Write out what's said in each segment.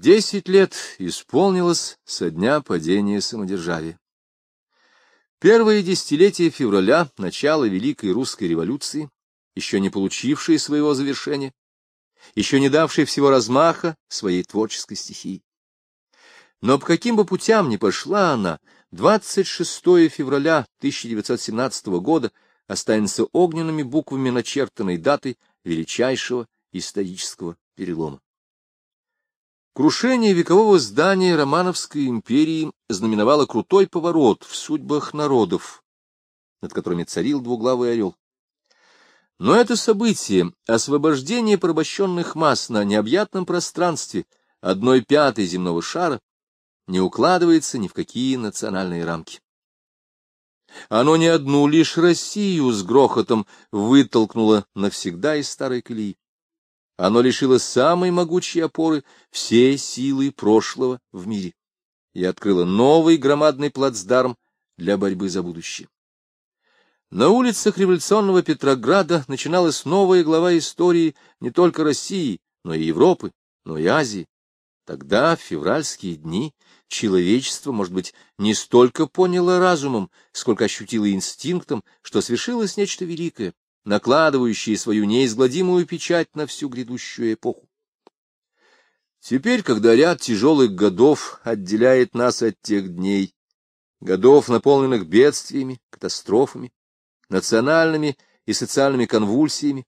Десять лет исполнилось со дня падения самодержавия. Первое десятилетие февраля, начало Великой Русской революции, еще не получившее своего завершения, еще не давшее всего размаха своей творческой стихии. Но по каким бы путям ни пошла она, 26 февраля 1917 года останется огненными буквами начертанной датой величайшего исторического перелома. Крушение векового здания Романовской империи знаменовало крутой поворот в судьбах народов, над которыми царил двуглавый орел. Но это событие, освобождение порабощенных масс на необъятном пространстве одной пятой земного шара, не укладывается ни в какие национальные рамки. Оно не одну лишь Россию с грохотом вытолкнуло навсегда из старой колеи. Оно лишило самой могучей опоры всей силы прошлого в мире и открыло новый громадный плацдарм для борьбы за будущее. На улицах революционного Петрограда начиналась новая глава истории не только России, но и Европы, но и Азии. Тогда, в февральские дни, человечество, может быть, не столько поняло разумом, сколько ощутило инстинктом, что свершилось нечто великое, накладывающие свою неизгладимую печать на всю грядущую эпоху. Теперь, когда ряд тяжелых годов отделяет нас от тех дней, годов, наполненных бедствиями, катастрофами, национальными и социальными конвульсиями,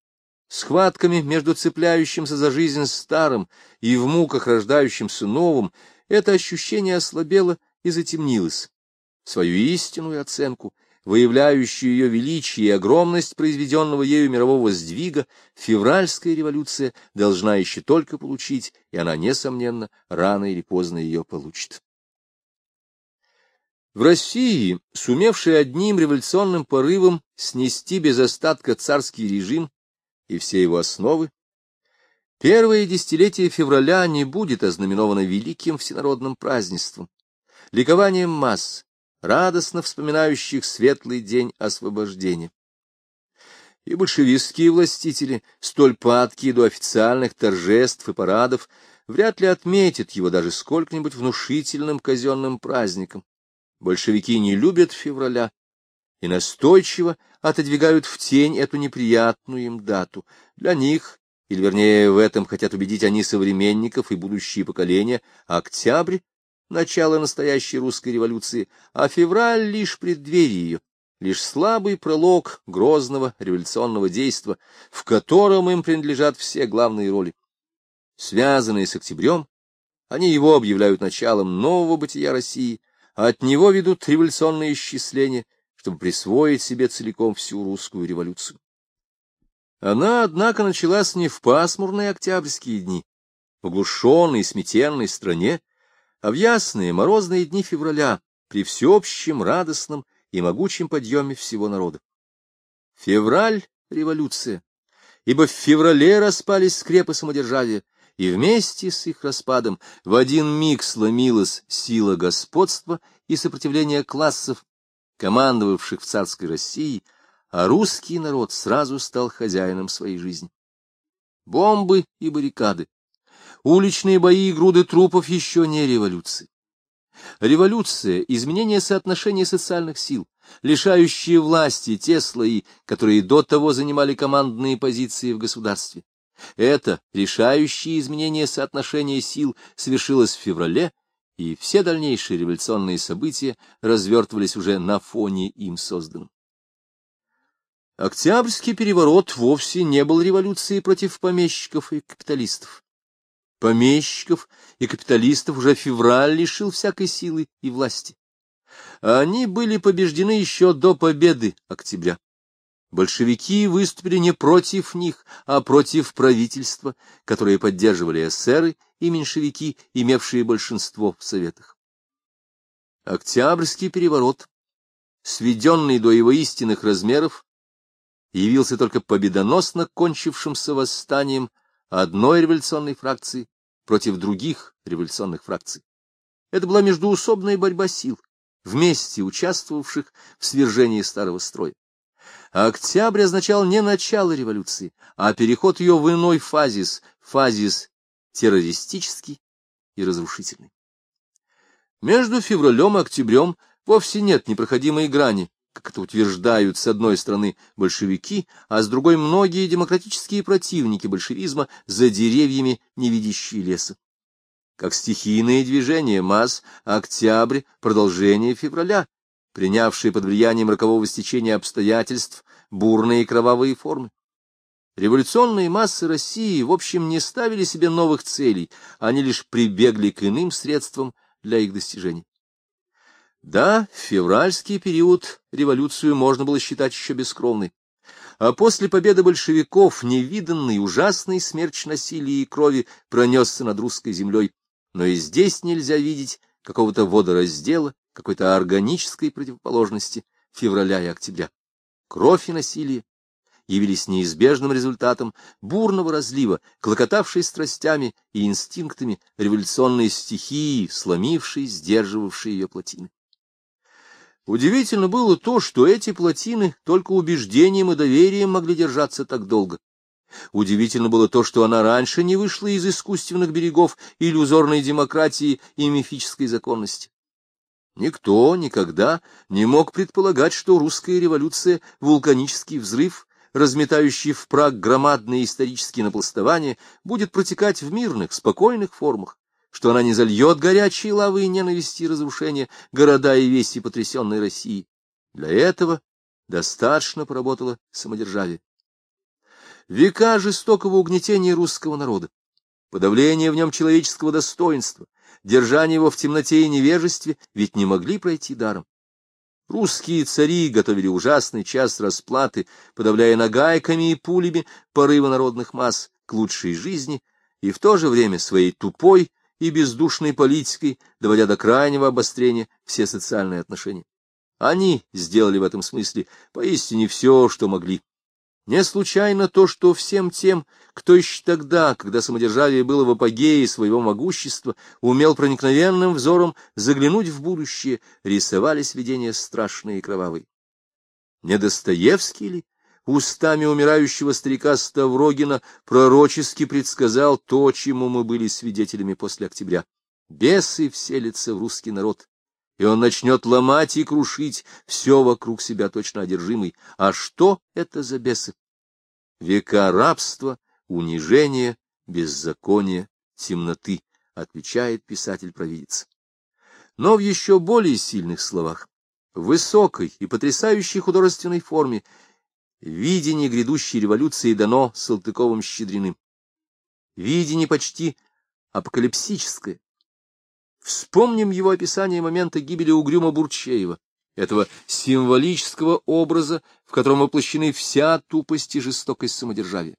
схватками между цепляющимся за жизнь старым и в муках рождающимся новым, это ощущение ослабело и затемнилось. Свою истинную оценку выявляющую ее величие и огромность произведенного ею мирового сдвига, февральская революция должна еще только получить, и она, несомненно, рано или поздно ее получит. В России, сумевшей одним революционным порывом снести без остатка царский режим и все его основы, первое десятилетие февраля не будет ознаменовано великим всенародным празднеством, ликованием масс, радостно вспоминающих светлый день освобождения. И большевистские властители, столь падкие до официальных торжеств и парадов, вряд ли отметят его даже сколько-нибудь внушительным казенным праздником. Большевики не любят февраля и настойчиво отодвигают в тень эту неприятную им дату. Для них, или вернее в этом хотят убедить они современников и будущие поколения, октябрь начало настоящей русской революции, а февраль — лишь преддверие ее, лишь слабый пролог грозного революционного действа, в котором им принадлежат все главные роли. Связанные с октябрем, они его объявляют началом нового бытия России, а от него ведут революционные исчисления, чтобы присвоить себе целиком всю русскую революцию. Она, однако, началась не в пасмурные октябрьские дни, в оглушенной и сметенной стране, а в ясные морозные дни февраля при всеобщем радостном и могучем подъеме всего народа. Февраль — революция, ибо в феврале распались скрепы самодержавия, и вместе с их распадом в один миг сломилась сила господства и сопротивления классов, командовавших в царской России, а русский народ сразу стал хозяином своей жизни. Бомбы и баррикады, Уличные бои и груды трупов еще не революция. Революция — изменение соотношения социальных сил, лишающие власти те слои, которые до того занимали командные позиции в государстве. Это решающее изменение соотношения сил совершилось в феврале, и все дальнейшие революционные события развертывались уже на фоне им созданном. Октябрьский переворот вовсе не был революцией против помещиков и капиталистов помещиков и капиталистов уже февраль лишил всякой силы и власти. Они были побеждены еще до победы октября. Большевики выступили не против них, а против правительства, которое поддерживали эсеры и меньшевики, имевшие большинство в Советах. Октябрьский переворот, сведенный до его истинных размеров, явился только победоносно кончившимся восстанием одной революционной фракции против других революционных фракций. Это была междуусобная борьба сил, вместе участвовавших в свержении старого строя. Октябрь означал не начало революции, а переход ее в иной фазис, фазис террористический и разрушительной. Между февралем и октябрем вовсе нет непроходимой грани, как это утверждают с одной стороны большевики, а с другой многие демократические противники большевизма за деревьями, не видящие леса. Как стихийные движения масс, октябрь — продолжение февраля, принявшие под влиянием рокового стечения обстоятельств бурные кровавые формы. Революционные массы России, в общем, не ставили себе новых целей, они лишь прибегли к иным средствам для их достижения. Да, февральский период революцию можно было считать еще бескровной. А после победы большевиков невиданный ужасный смерч насилия и крови пронесся над русской землей. Но и здесь нельзя видеть какого-то водораздела, какой-то органической противоположности февраля и октября. Кровь и насилие явились неизбежным результатом бурного разлива, клокотавшей страстями и инстинктами революционной стихии, сломившей, сдерживавшей ее плотины. Удивительно было то, что эти плотины только убеждением и доверием могли держаться так долго. Удивительно было то, что она раньше не вышла из искусственных берегов иллюзорной демократии и мифической законности. Никто никогда не мог предполагать, что русская революция — вулканический взрыв, разметающий в прах громадные исторические напластования, будет протекать в мирных, спокойных формах, что она не зальет горячие лавы и ненависти и разрушения города и вести потрясенной России. Для этого достаточно поработало самодержавие. Века жестокого угнетения русского народа, подавление в нем человеческого достоинства, держание его в темноте и невежестве ведь не могли пройти даром. Русские цари готовили ужасный час расплаты, подавляя нагайками и пулями порывы народных масс к лучшей жизни, и в то же время своей тупой и бездушной политикой, доводя до крайнего обострения все социальные отношения. Они сделали в этом смысле поистине все, что могли. Не случайно то, что всем тем, кто еще тогда, когда самодержавие было в апогее своего могущества, умел проникновенным взором заглянуть в будущее, рисовались видения страшные и кровавые. Не Достоевский ли, устами умирающего старика Ставрогина, пророчески предсказал то, чему мы были свидетелями после октября? Бесы вселятся в русский народ, и он начнет ломать и крушить все вокруг себя точно одержимый. А что это за бесы? Века рабства, унижения, беззакония, темноты, отвечает писатель-провидец. Но в еще более сильных словах, высокой и потрясающей художественной форме, видение грядущей революции дано Салтыковым-Щедриным. Видение почти апокалипсическое. Вспомним его описание момента гибели Угрюма Бурчеева, этого символического образа, в котором воплощены вся тупость и жестокость самодержавия.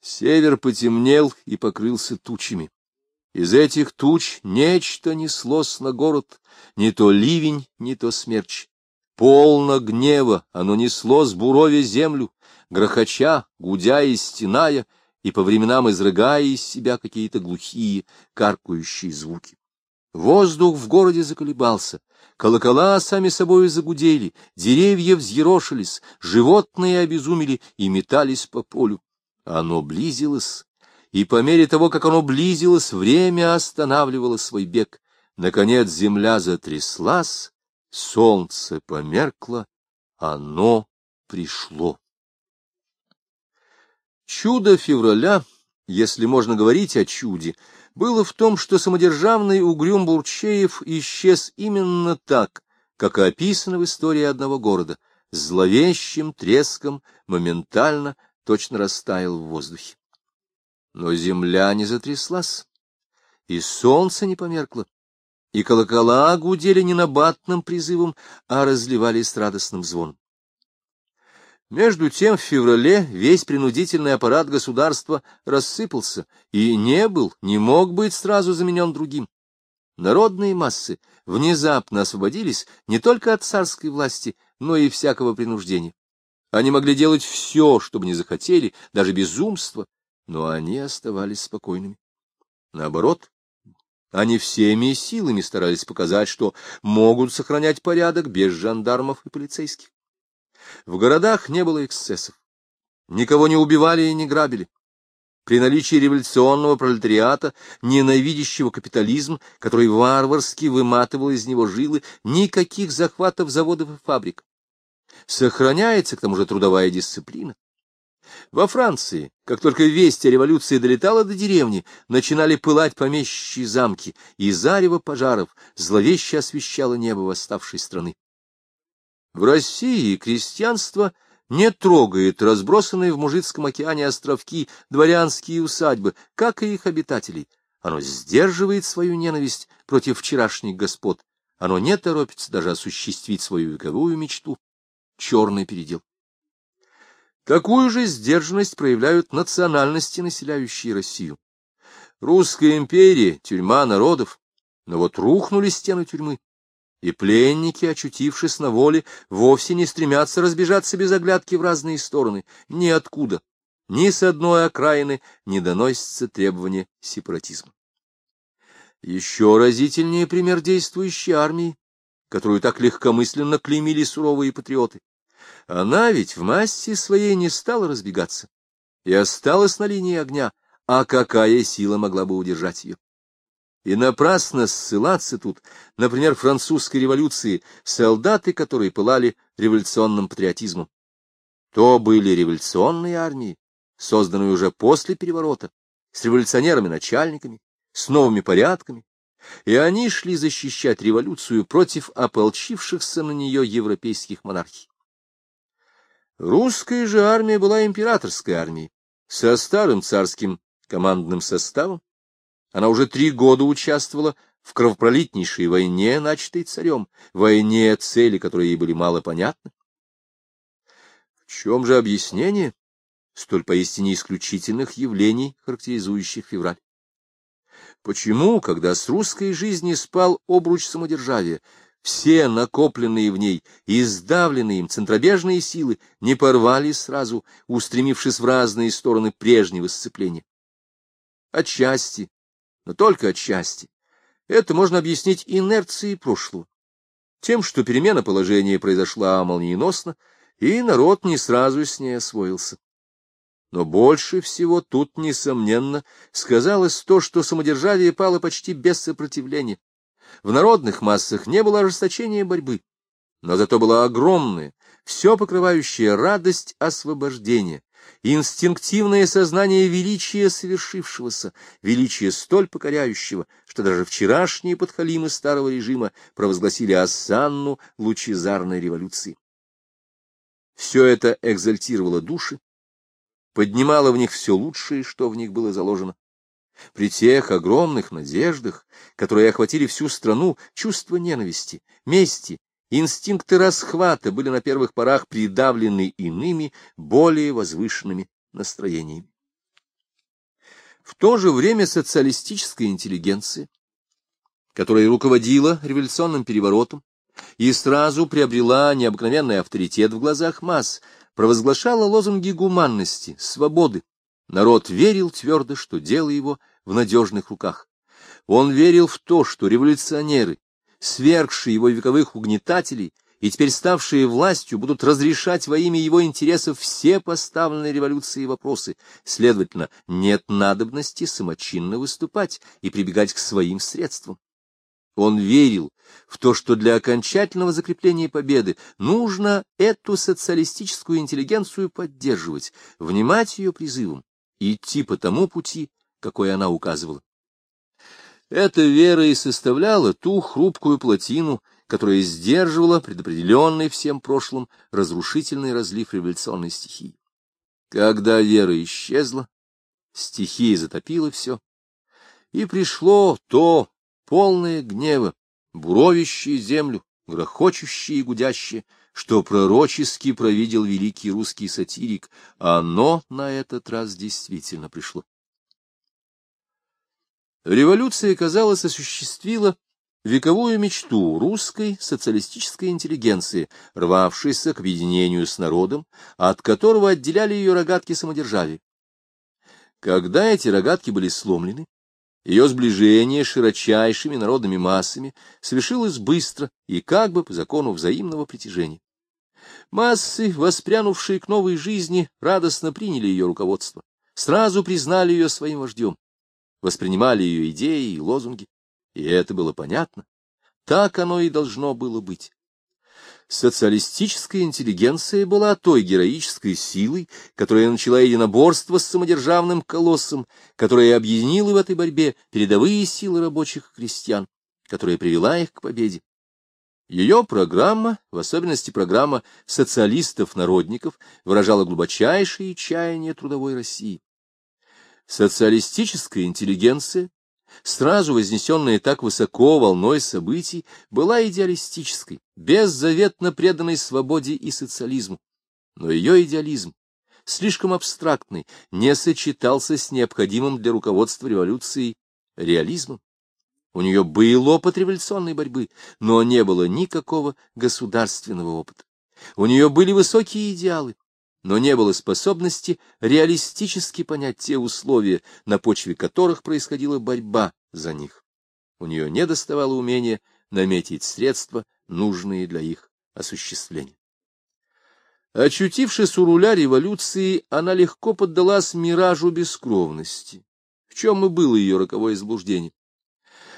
Север потемнел и покрылся тучами. Из этих туч нечто неслось на город, не то ливень, не то смерч. Полно гнева оно несло с бурове землю, грохоча, гудя и стеная, и по временам изрыгая из себя какие-то глухие, каркающие звуки. Воздух в городе заколебался, колокола сами собой загудели, деревья взъерошились, животные обезумели и метались по полю. Оно близилось, и по мере того, как оно близилось, время останавливало свой бег. Наконец земля затряслась, солнце померкло, оно пришло. Чудо февраля, если можно говорить о чуде, было в том, что самодержавный угрюм Бурчеев исчез именно так, как описано в истории одного города, зловещим треском, моментально, точно растаял в воздухе. Но земля не затряслась, и солнце не померкло, и колокола гудели не набатным призывом, а разливались радостным звоном. Между тем в феврале весь принудительный аппарат государства рассыпался и не был, не мог быть сразу заменен другим. Народные массы внезапно освободились не только от царской власти, но и всякого принуждения. Они могли делать все, что бы ни захотели, даже безумство, но они оставались спокойными. Наоборот, они всеми силами старались показать, что могут сохранять порядок без жандармов и полицейских. В городах не было эксцессов. Никого не убивали и не грабили. при наличии революционного пролетариата, ненавидящего капитализм, который варварски выматывал из него жилы, никаких захватов заводов и фабрик. Сохраняется к тому же трудовая дисциплина. Во Франции, как только весть о революции долетала до деревни, начинали пылать помещичьи замки, и зарево пожаров зловеще освещало небо восставшей страны. В России крестьянство не трогает разбросанные в Мужицком океане островки дворянские усадьбы, как и их обитателей. Оно сдерживает свою ненависть против вчерашних господ. Оно не торопится даже осуществить свою вековую мечту — черный передел. Такую же сдержанность проявляют национальности, населяющие Россию. Русская империя — тюрьма народов, но вот рухнули стены тюрьмы и пленники, очутившись на воле, вовсе не стремятся разбежаться без оглядки в разные стороны, ниоткуда, ни с одной окраины не доносится требование сепаратизма. Еще разительнее пример действующей армии, которую так легкомысленно клеймили суровые патриоты. Она ведь в массе своей не стала разбегаться и осталась на линии огня, а какая сила могла бы удержать ее? И напрасно ссылаться тут, например, французской революции, солдаты, которые пылали революционным патриотизмом. То были революционные армии, созданные уже после переворота, с революционерами-начальниками, с новыми порядками, и они шли защищать революцию против ополчившихся на нее европейских монархий. Русская же армия была императорской армией, со старым царским командным составом, она уже три года участвовала в кровопролитнейшей войне, начатой царем, войне, цели которой ей были мало понятны. В чем же объяснение столь поистине исключительных явлений, характеризующих февраль? Почему, когда с русской жизни спал обруч самодержавия, все накопленные в ней и сдавленные им центробежные силы не порвались сразу, устремившись в разные стороны прежнего сцепления? Отчасти но только отчасти. Это можно объяснить инерцией прошлого. Тем, что перемена положения произошла молниеносно, и народ не сразу с ней освоился. Но больше всего тут, несомненно, сказалось то, что самодержавие пало почти без сопротивления. В народных массах не было ожесточения борьбы, но зато была огромная, все покрывающая радость освобождения, инстинктивное сознание величия совершившегося, величия столь покоряющего, что даже вчерашние подхалимы старого режима провозгласили осанну лучезарной революции. Все это экзальтировало души, поднимало в них все лучшее, что в них было заложено. При тех огромных надеждах, которые охватили всю страну, чувство ненависти, мести Инстинкты расхвата были на первых порах придавлены иными, более возвышенными настроениями. В то же время социалистическая интеллигенция, которая руководила революционным переворотом и сразу приобрела необыкновенный авторитет в глазах масс, провозглашала лозунги гуманности, свободы. Народ верил твердо, что дело его в надежных руках. Он верил в то, что революционеры, свергшие его вековых угнетателей и теперь ставшие властью, будут разрешать во имя его интересов все поставленные революцией вопросы. Следовательно, нет надобности самочинно выступать и прибегать к своим средствам. Он верил в то, что для окончательного закрепления победы нужно эту социалистическую интеллигенцию поддерживать, внимать ее призывам, идти по тому пути, какой она указывала. Эта вера и составляла ту хрупкую плотину, которая сдерживала предопределенный всем прошлым разрушительный разлив революционной стихии. Когда вера исчезла, стихия затопила все, и пришло то полное гнева, буровящее землю, грохочущее и гудящее, что пророчески провидел великий русский сатирик, оно на этот раз действительно пришло. Революция, казалось, осуществила вековую мечту русской социалистической интеллигенции, рвавшейся к объединению с народом, от которого отделяли ее рогатки самодержавия. Когда эти рогатки были сломлены, ее сближение с широчайшими народными массами совершилось быстро и как бы по закону взаимного притяжения. Массы, воспрянувшие к новой жизни, радостно приняли ее руководство. сразу признали ее своим вождем, воспринимали ее идеи и лозунги, и это было понятно. Так оно и должно было быть. Социалистическая интеллигенция была той героической силой, которая начала единоборство с самодержавным колоссом, которая объединила в этой борьбе передовые силы рабочих и крестьян, которая привела их к победе. Ее программа, в особенности программа социалистов-народников, выражала глубочайшие чаяния трудовой России. Социалистическая интеллигенция, сразу вознесенная так высоко волной событий, была идеалистической, беззаветно преданной свободе и социализму. Но ее идеализм, слишком абстрактный, не сочетался с необходимым для руководства революцией реализмом. У нее был опыт революционной борьбы, но не было никакого государственного опыта. У нее были высокие идеалы, но не было способности реалистически понять те условия, на почве которых происходила борьба за них. У нее не доставало умения наметить средства, нужные для их осуществления. Очутившись у руля революции, она легко поддалась миражу бескровности, в чем и было ее роковое заблуждение.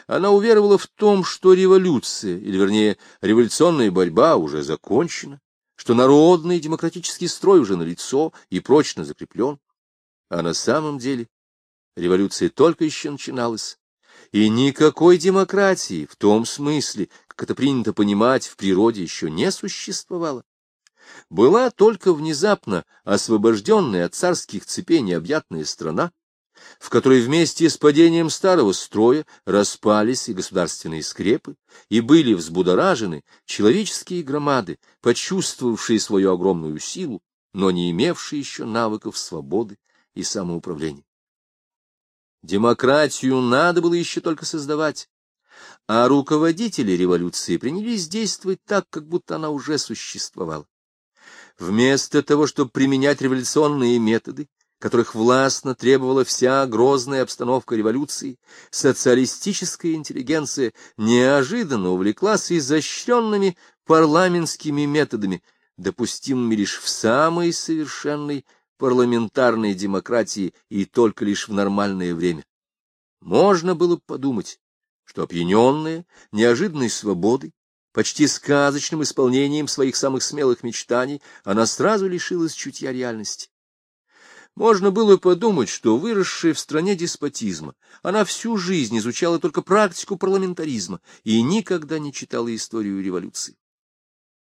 Она уверовала в том, что революция, или вернее революционная борьба уже закончена, что народный демократический строй уже налицо и прочно закреплен. А на самом деле революция только еще начиналась, и никакой демократии в том смысле, как это принято понимать, в природе еще не существовало. Была только внезапно освобожденная от царских цепей необъятная страна, в которой вместе с падением старого строя распались и государственные скрепы, и были взбудоражены человеческие громады, почувствовавшие свою огромную силу, но не имевшие еще навыков свободы и самоуправления. Демократию надо было еще только создавать, а руководители революции принялись действовать так, как будто она уже существовала. Вместо того, чтобы применять революционные методы, которых властно требовала вся грозная обстановка революции, социалистическая интеллигенция неожиданно увлеклась изощренными парламентскими методами, допустимыми лишь в самой совершенной парламентарной демократии и только лишь в нормальное время. Можно было подумать, что опьяненная неожиданной свободой, почти сказочным исполнением своих самых смелых мечтаний, она сразу лишилась чутья реальности. Можно было подумать, что, выросшая в стране деспотизма, она всю жизнь изучала только практику парламентаризма и никогда не читала историю революции.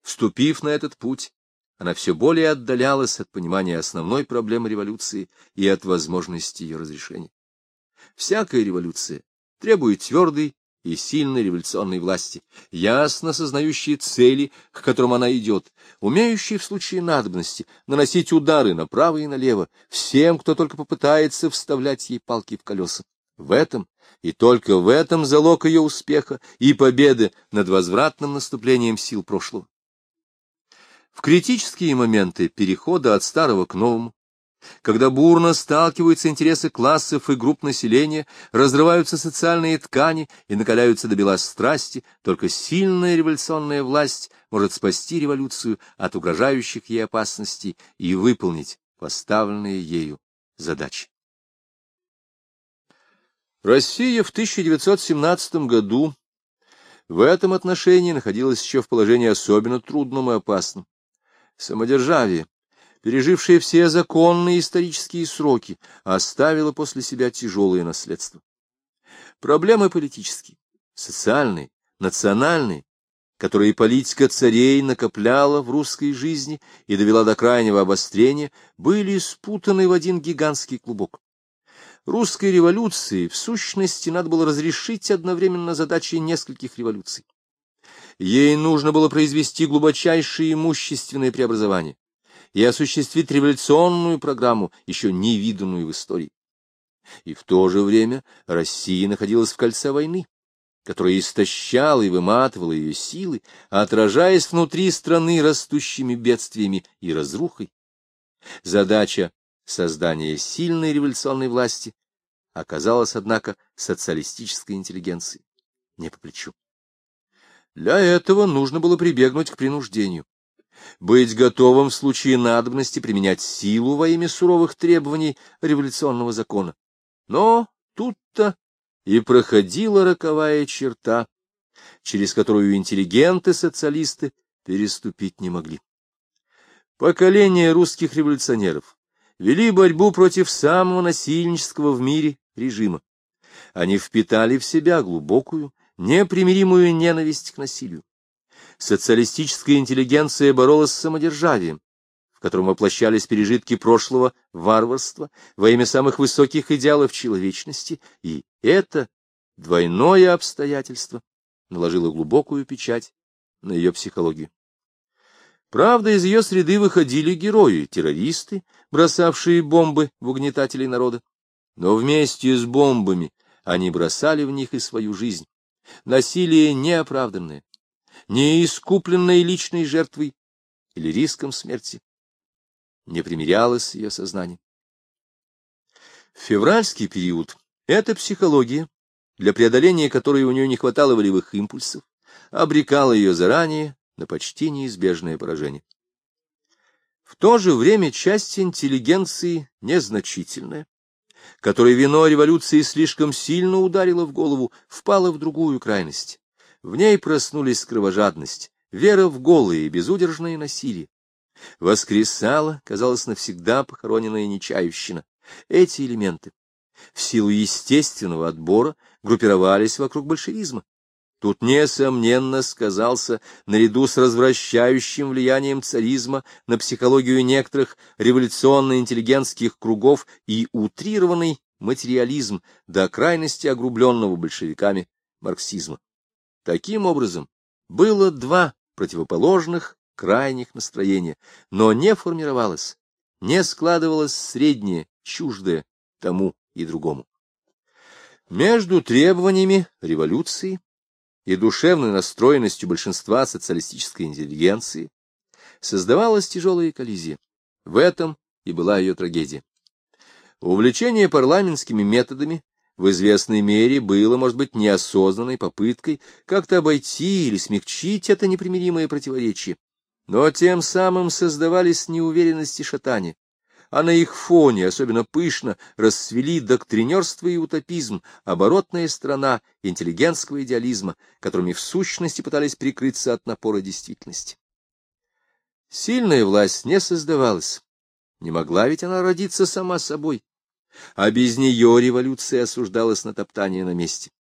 Вступив на этот путь, она все более отдалялась от понимания основной проблемы революции и от возможности ее разрешения. Всякая революция требует твердой и сильной революционной власти, ясно сознающей цели, к которым она идет, умеющей в случае надобности наносить удары направо и налево всем, кто только попытается вставлять ей палки в колеса. В этом и только в этом залог ее успеха и победы над возвратным наступлением сил прошлого. В критические моменты перехода от старого к новому, когда бурно сталкиваются интересы классов и групп населения, разрываются социальные ткани и накаляются до бела страсти, только сильная революционная власть может спасти революцию от угрожающих ей опасностей и выполнить поставленные ею задачи. Россия в 1917 году в этом отношении находилась еще в положении особенно трудном и опасном. Самодержавие, пережившая все законные исторические сроки, оставила после себя тяжелое наследство. Проблемы политические, социальные, национальные, которые политика царей накопляла в русской жизни и довела до крайнего обострения, были спутаны в один гигантский клубок. Русской революции, в сущности, надо было разрешить одновременно задачи нескольких революций. Ей нужно было произвести глубочайшие имущественные преобразования и осуществить революционную программу, еще невиданную в истории. И в то же время Россия находилась в кольце войны, которая истощала и выматывала ее силы, отражаясь внутри страны растущими бедствиями и разрухой. Задача создания сильной революционной власти оказалась, однако, социалистической интеллигенции не по плечу. Для этого нужно было прибегнуть к принуждению. Быть готовым в случае надобности применять силу во имя суровых требований революционного закона. Но тут-то и проходила роковая черта, через которую интеллигенты-социалисты переступить не могли. Поколение русских революционеров вели борьбу против самого насильнического в мире режима. Они впитали в себя глубокую, непримиримую ненависть к насилию. Социалистическая интеллигенция боролась с самодержавием, в котором воплощались пережитки прошлого варварства во имя самых высоких идеалов человечности, и это двойное обстоятельство наложило глубокую печать на ее психологию. Правда, из ее среды выходили герои, террористы, бросавшие бомбы в угнетателей народа. Но вместе с бомбами они бросали в них и свою жизнь. Насилие неоправданное, неискупленное личной жертвой или риском смерти, не примирялось ее сознанием. Февральский период — это психология, для преодоления которой у нее не хватало волевых импульсов, обрекала ее заранее на почти неизбежное поражение. В то же время часть интеллигенции незначительная, которой вино революции слишком сильно ударило в голову, впала в другую крайность. В ней проснулись кровожадность, вера в голое и безудержное насилие. Воскресала, казалось, навсегда похороненная Нечаевщина. Эти элементы, в силу естественного отбора, группировались вокруг большевизма. Тут, несомненно, сказался, наряду с развращающим влиянием царизма на психологию некоторых революционно-интеллигентских кругов и утрированный материализм до крайности огрубленного большевиками марксизма. Таким образом, было два противоположных крайних настроения, но не формировалось, не складывалось среднее, чуждое тому и другому. Между требованиями революции и душевной настроенностью большинства социалистической интеллигенции создавалась тяжелая коллизия. В этом и была ее трагедия. Увлечение парламентскими методами в известной мере было, может быть, неосознанной попыткой как-то обойти или смягчить это непримиримое противоречие, но тем самым создавались неуверенности и шатания а на их фоне особенно пышно расцвели доктринерство и утопизм, оборотная страна интеллигентского идеализма, которыми в сущности пытались прикрыться от напора действительности. Сильная власть не создавалась, не могла ведь она родиться сама собой, а без нее революция осуждалась на топтание на месте.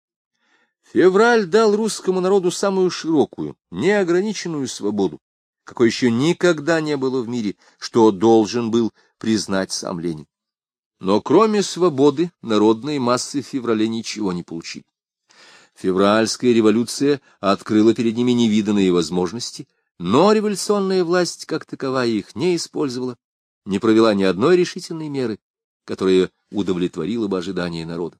Февраль дал русскому народу самую широкую, неограниченную свободу, какой еще никогда не было в мире, что должен был признать сам Ленин. Но кроме свободы народные массы в феврале ничего не получили. Февральская революция открыла перед ними невиданные возможности, но революционная власть как таковая их не использовала, не провела ни одной решительной меры, которая удовлетворила бы ожидания народа.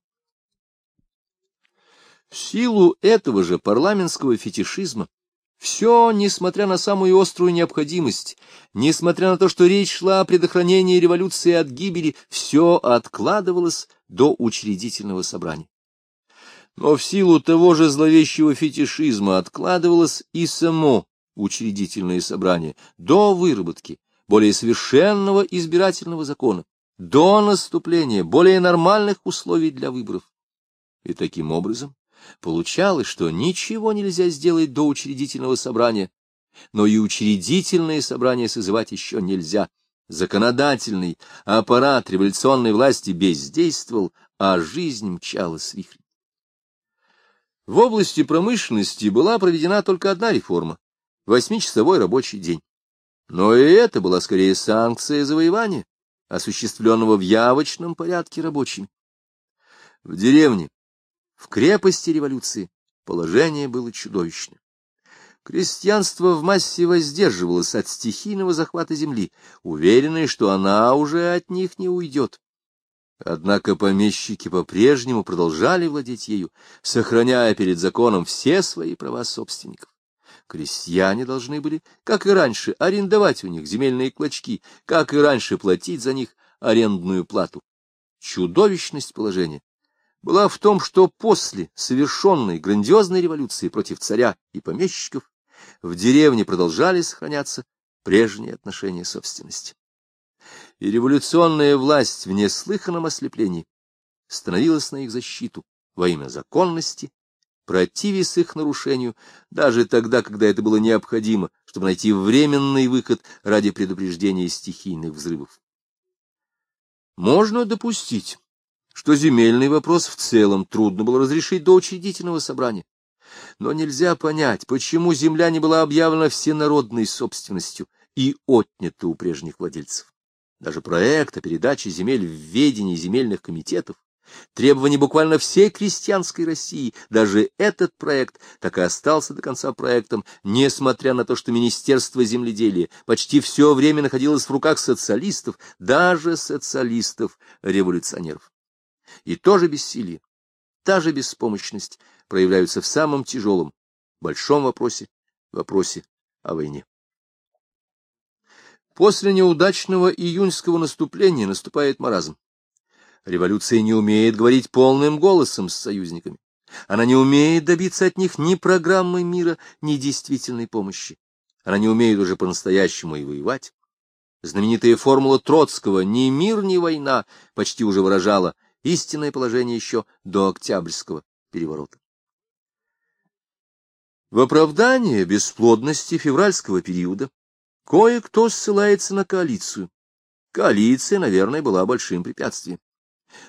В силу этого же парламентского фетишизма все, несмотря на самую острую необходимость, несмотря на то, что речь шла о предохранении революции от гибели, все откладывалось до учредительного собрания. Но в силу того же зловещего фетишизма откладывалось и само учредительное собрание до выработки более совершенного избирательного закона, до наступления более нормальных условий для выборов. И таким образом Получалось, что ничего нельзя сделать до учредительного собрания, но и учредительное собрание созывать еще нельзя. Законодательный аппарат революционной власти бездействовал, а жизнь мчалась вихрем. В области промышленности была проведена только одна реформа — восьмичасовой рабочий день. Но и это была скорее санкция завоевания, осуществленного в явочном порядке рабочими. В деревне в крепости революции положение было чудовищным. Крестьянство в массе воздерживалось от стихийного захвата земли, уверенное, что она уже от них не уйдет. Однако помещики по-прежнему продолжали владеть ею, сохраняя перед законом все свои права собственников. Крестьяне должны были, как и раньше, арендовать у них земельные клочки, как и раньше платить за них арендную плату. Чудовищность положения была в том, что после совершенной грандиозной революции против царя и помещиков в деревне продолжали сохраняться прежние отношения собственности. И революционная власть в неслыханном ослеплении становилась на их защиту во имя законности, противясь их нарушению, даже тогда, когда это было необходимо, чтобы найти временный выход ради предупреждения стихийных взрывов. Можно допустить, что земельный вопрос в целом трудно было разрешить до учредительного собрания. Но нельзя понять, почему земля не была объявлена всенародной собственностью и отнята у прежних владельцев. Даже проект о передаче земель в ведение земельных комитетов, требование буквально всей крестьянской России, даже этот проект так и остался до конца проектом, несмотря на то, что Министерство земледелия почти все время находилось в руках социалистов, даже социалистов-революционеров. И тоже бессилие, та же беспомощность проявляются в самом тяжелом, большом вопросе, вопросе о войне. После неудачного июньского наступления наступает маразм. Революция не умеет говорить полным голосом с союзниками. Она не умеет добиться от них ни программы мира, ни действительной помощи. Она не умеет уже по-настоящему и воевать. Знаменитая формула Троцкого «ни мир, ни война» почти уже выражала истинное положение еще до Октябрьского переворота. В оправдание бесплодности февральского периода кое-кто ссылается на коалицию. Коалиция, наверное, была большим препятствием.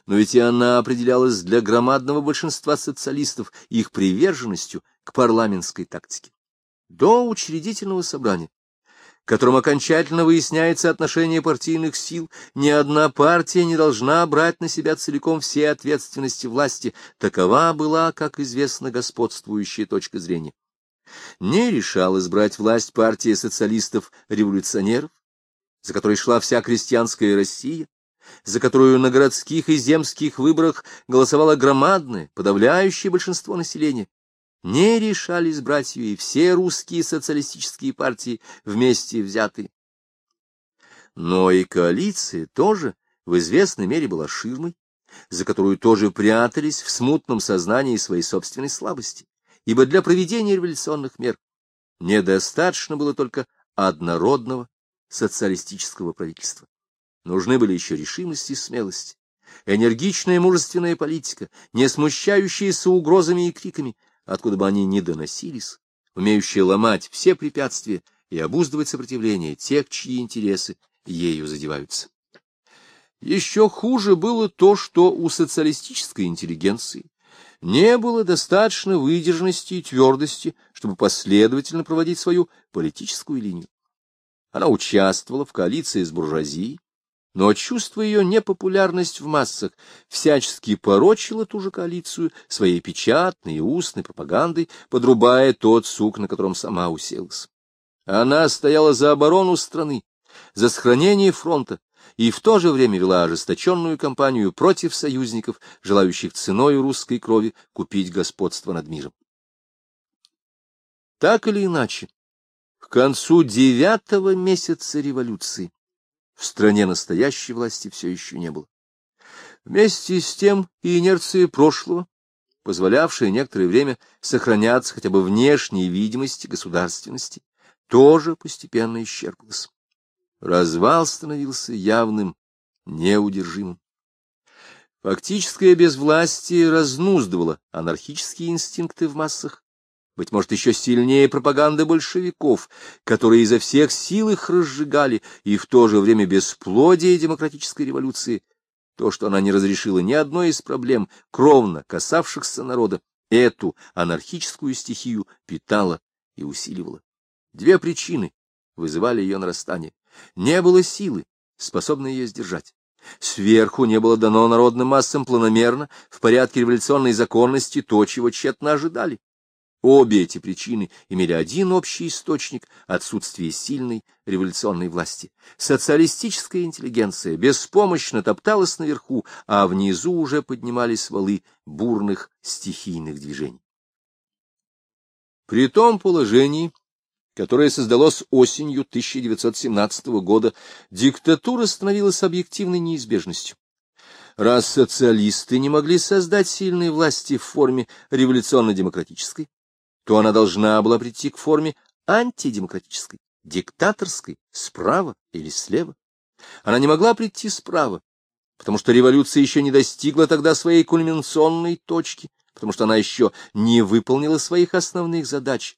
Но ведь и она определялась для громадного большинства социалистов их приверженностью к парламентской тактике. До учредительного собрания, которым окончательно выясняется отношение партийных сил, ни одна партия не должна брать на себя целиком все ответственности власти. Такова была, как известно, господствующая точка зрения не решалась брать власть партия социалистов-революционеров, за которой шла вся крестьянская Россия, за которую на городских и земских выборах голосовало громадное, подавляющее большинство населения. Не решались брать ее и все русские социалистические партии вместе взятые. Но и коалиция тоже в известной мере была ширмой, за которую тоже прятались в смутном сознании своей собственной слабости ибо для проведения революционных мер недостаточно было только однородного социалистического правительства. Нужны были еще решимость и смелость, энергичная мужественная политика, не смущающаяся угрозами и криками, откуда бы они ни доносились, умеющая ломать все препятствия и обуздывать сопротивление тех, чьи интересы ею задеваются. Еще хуже было то, что у социалистической интеллигенции не было достаточно выдержанности и твердости, чтобы последовательно проводить свою политическую линию. Она участвовала в коалиции с буржуазией, но, чувствуя ее непопулярность в массах, всячески порочила ту же коалицию своей печатной и устной пропагандой, подрубая тот сук, на котором сама уселась. Она стояла за оборону страны, за сохранение фронта, и в то же время вела ожесточенную кампанию против союзников, желающих ценой русской крови купить господство над миром. Так или иначе, к концу девятого месяца революции в стране настоящей власти все еще не было. Вместе с тем и инерция прошлого, позволявшая некоторое время сохраняться хотя бы внешней видимости государственности, тоже постепенно исчерпалась развал становился явным, неудержимым. Фактическое безвластие разнуздывало анархические инстинкты в массах, быть может, еще сильнее пропаганды большевиков, которые изо всех сил их разжигали, и в то же время бесплодие демократической революции, то, что она не разрешила ни одной из проблем, кровно касавшихся народа, эту анархическую стихию питала и усиливала. Две причины вызывали ее нарастание. Не было силы, способной ее сдержать. Сверху не было дано народным массам планомерно, в порядке революционной законности, то, чего тщетно ожидали. Обе эти причины имели один общий источник — отсутствие сильной революционной власти. Социалистическая интеллигенция беспомощно топталась наверху, а внизу уже поднимались валы бурных стихийных движений. При том положении которое создалось осенью 1917 года, диктатура становилась объективной неизбежностью. Раз социалисты не могли создать сильные власти в форме революционно-демократической, то она должна была прийти к форме антидемократической, диктаторской, справа или слева. Она не могла прийти справа, потому что революция еще не достигла тогда своей кульминационной точки, потому что она еще не выполнила своих основных задач.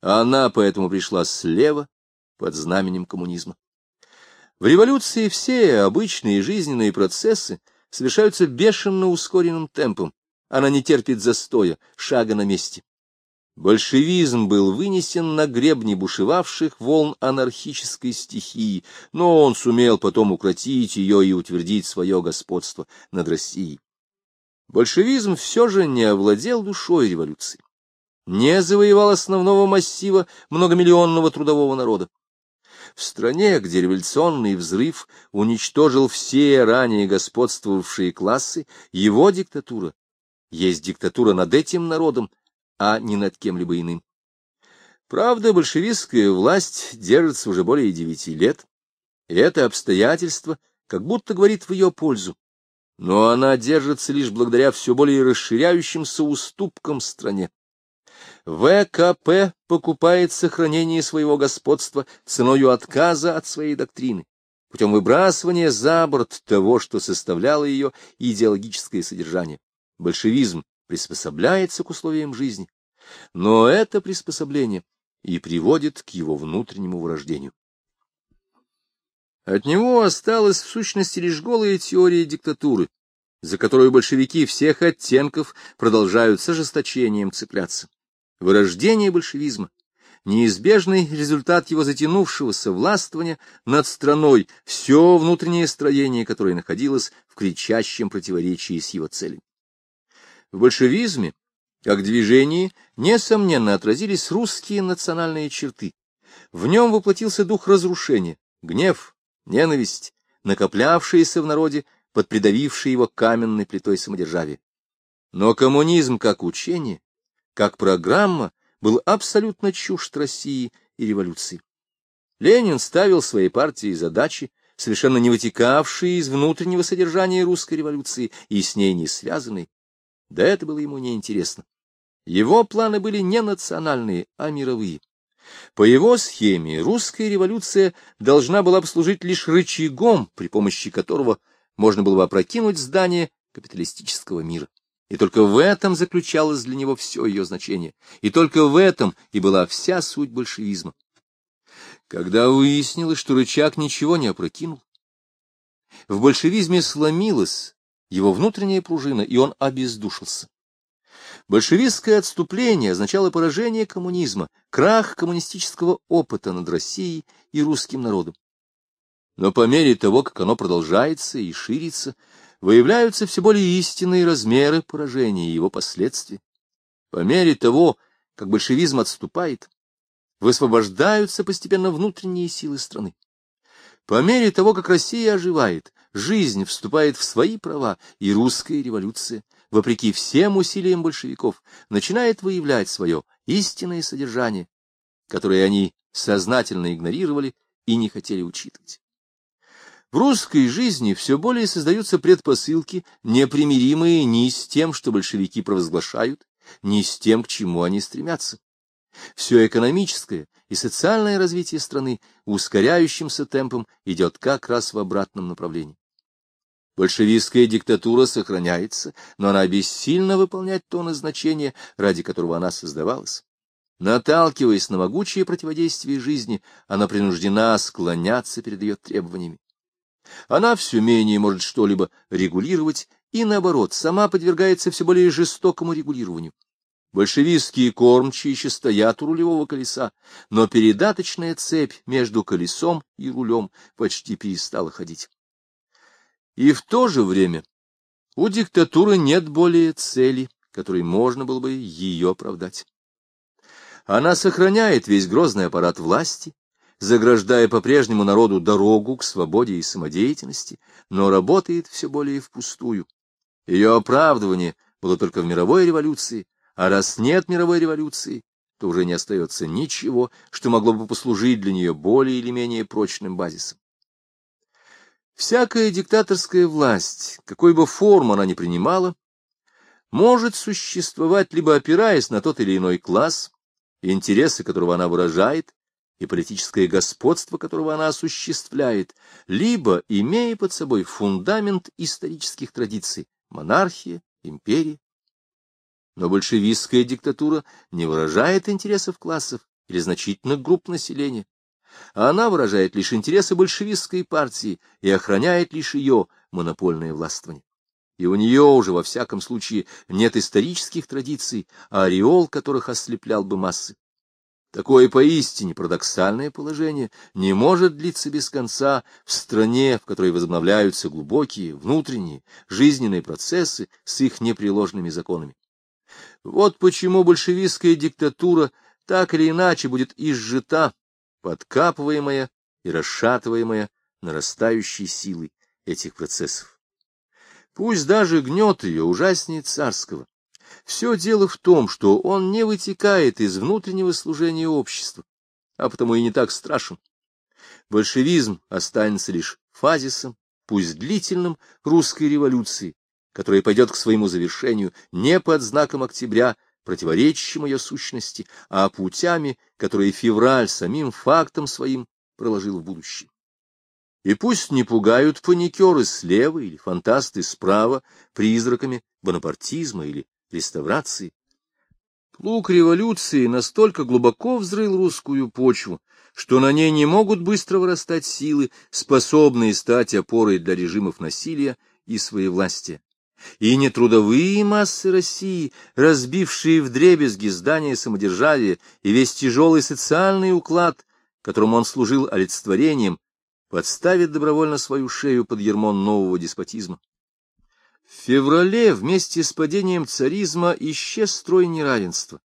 Она поэтому пришла слева под знаменем коммунизма. В революции все обычные жизненные процессы совершаются бешено ускоренным темпом. Она не терпит застоя, шага на месте. Большевизм был вынесен на гребни бушевавших волн анархической стихии, но он сумел потом укротить ее и утвердить свое господство над Россией. Большевизм все же не овладел душой революции, не завоевал основного массива многомиллионного трудового народа. В стране, где революционный взрыв уничтожил все ранее господствовавшие классы, его диктатура есть диктатура над этим народом, а не над кем-либо иным. Правда, большевистская власть держится уже более девяти лет, и это обстоятельство как будто говорит в ее пользу. Но она держится лишь благодаря все более расширяющимся уступкам стране. ВКП покупает сохранение своего господства ценою отказа от своей доктрины, путем выбрасывания за борт того, что составляло ее идеологическое содержание. Большевизм приспособляется к условиям жизни, но это приспособление и приводит к его внутреннему вырождению. От него осталась в сущности лишь голая теория диктатуры, за которую большевики всех оттенков продолжают с ожесточением цепляться. Вырождение большевизма, неизбежный результат его затянувшегося властвования над страной, все внутреннее строение, которое находилось в кричащем противоречии с его целями. В большевизме, как движении, несомненно отразились русские национальные черты. В нем воплотился дух разрушения, гнев, ненависть, накоплявшиеся в народе под придавившей его каменной плитой самодержавия. Но коммунизм как учение, как программа, был абсолютно чужд России и революции. Ленин ставил своей партии задачи, совершенно не вытекавшие из внутреннего содержания русской революции и с ней не связанные. Да это было ему неинтересно. Его планы были не национальные, а мировые. По его схеме русская революция должна была послужить лишь рычагом, при помощи которого можно было бы опрокинуть здание капиталистического мира. И только в этом заключалось для него все ее значение, и только в этом и была вся суть большевизма. Когда выяснилось, что рычаг ничего не опрокинул, в большевизме сломилась его внутренняя пружина, и он обездушился. Большевистское отступление означало поражение коммунизма, крах коммунистического опыта над Россией и русским народом. Но по мере того, как оно продолжается и ширится, выявляются все более истинные размеры поражения и его последствий. По мере того, как большевизм отступает, высвобождаются постепенно внутренние силы страны. По мере того, как Россия оживает, жизнь вступает в свои права, и русская революция, вопреки всем усилиям большевиков, начинает выявлять свое истинное содержание, которое они сознательно игнорировали и не хотели учитывать. В русской жизни все более создаются предпосылки, непримиримые ни с тем, что большевики провозглашают, ни с тем, к чему они стремятся. Все экономическое и социальное развитие страны ускоряющимся темпом идет как раз в обратном направлении. Большевистская диктатура сохраняется, но она бессильно выполнять то назначение, ради которого она создавалась. Наталкиваясь на могучее противодействие жизни, она принуждена склоняться перед ее требованиями. Она все менее может что-либо регулировать и, наоборот, сама подвергается все более жестокому регулированию. Большевистские кормчие еще стоят у рулевого колеса, но передаточная цепь между колесом и рулем почти перестала ходить. И в то же время у диктатуры нет более цели, которой можно было бы ее оправдать. Она сохраняет весь грозный аппарат власти, заграждая по-прежнему народу дорогу к свободе и самодеятельности, но работает все более впустую. Ее оправдывание было только в мировой революции, а раз нет мировой революции, то уже не остается ничего, что могло бы послужить для нее более или менее прочным базисом. Всякая диктаторская власть, какой бы форму она ни принимала, может существовать либо опираясь на тот или иной класс, интересы которого она выражает, и политическое господство, которого она осуществляет, либо имея под собой фундамент исторических традиций — монархия, империя. Но большевистская диктатура не выражает интересов классов или значительных групп населения. Она выражает лишь интересы большевистской партии и охраняет лишь ее монопольное властвование. И у нее уже, во всяком случае, нет исторических традиций, а ореол которых ослеплял бы массы. Такое поистине парадоксальное положение не может длиться без конца в стране, в которой возобновляются глубокие внутренние жизненные процессы с их непреложными законами. Вот почему большевистская диктатура так или иначе будет изжита, подкапываемая и расшатываемая нарастающей силой этих процессов. Пусть даже гнет ее ужаснее царского, все дело в том, что он не вытекает из внутреннего служения обществу, а потому и не так страшен. Большевизм останется лишь фазисом, пусть длительным, русской революции, которая пойдет к своему завершению не под знаком октября, противоречащим ее сущности, а путями, которые февраль самим фактом своим проложил в будущее. И пусть не пугают паникеры слева или фантасты справа призраками бонапартизма или реставрации. Плуг революции настолько глубоко взрыл русскую почву, что на ней не могут быстро вырастать силы, способные стать опорой для режимов насилия и своевластия. И не трудовые массы России, разбившие вдребезги здания самодержавия и весь тяжелый социальный уклад, которому он служил олицетворением, подставит добровольно свою шею под ермо нового деспотизма. В феврале вместе с падением царизма исчез строй неравенства,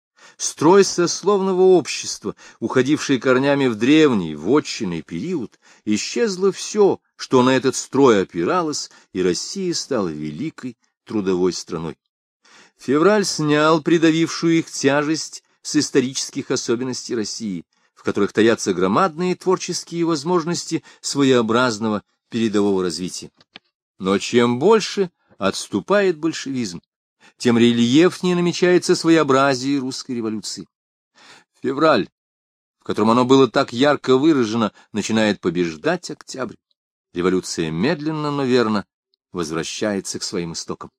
строй сословного общества, уходивший корнями в древний, вотчинный период, исчезло все, что на этот строй опиралось, и Россия стала великой трудовой страной. Февраль снял придавившую их тяжесть с исторических особенностей России, в которых таятся громадные творческие возможности своеобразного передового развития. Но чем больше отступает большевизм, тем рельефнее намечается своеобразие русской революции. Февраль, в котором оно было так ярко выражено, начинает побеждать октябрь. Революция медленно, но верно возвращается к своим истокам.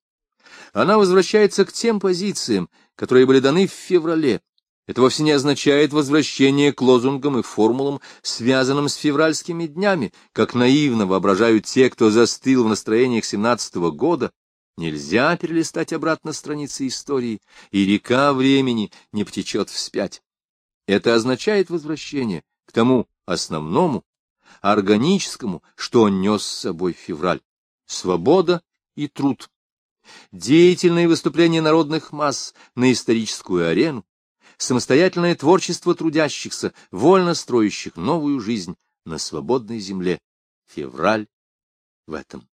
Она возвращается к тем позициям, которые были даны в феврале, это вовсе не означает возвращение к лозунгам и формулам, связанным с февральскими днями, как наивно воображают те, кто застыл в настроениях семнадцатого года. Нельзя перелистать обратно страницы истории, и река времени не потечет вспять. Это означает возвращение к тому основному, органическому, что нес с собой февраль. Свобода и труд. Деятельные выступления народных масс на историческую арену, самостоятельное творчество трудящихся, вольно строящих новую жизнь на свободной земле. Февраль в этом.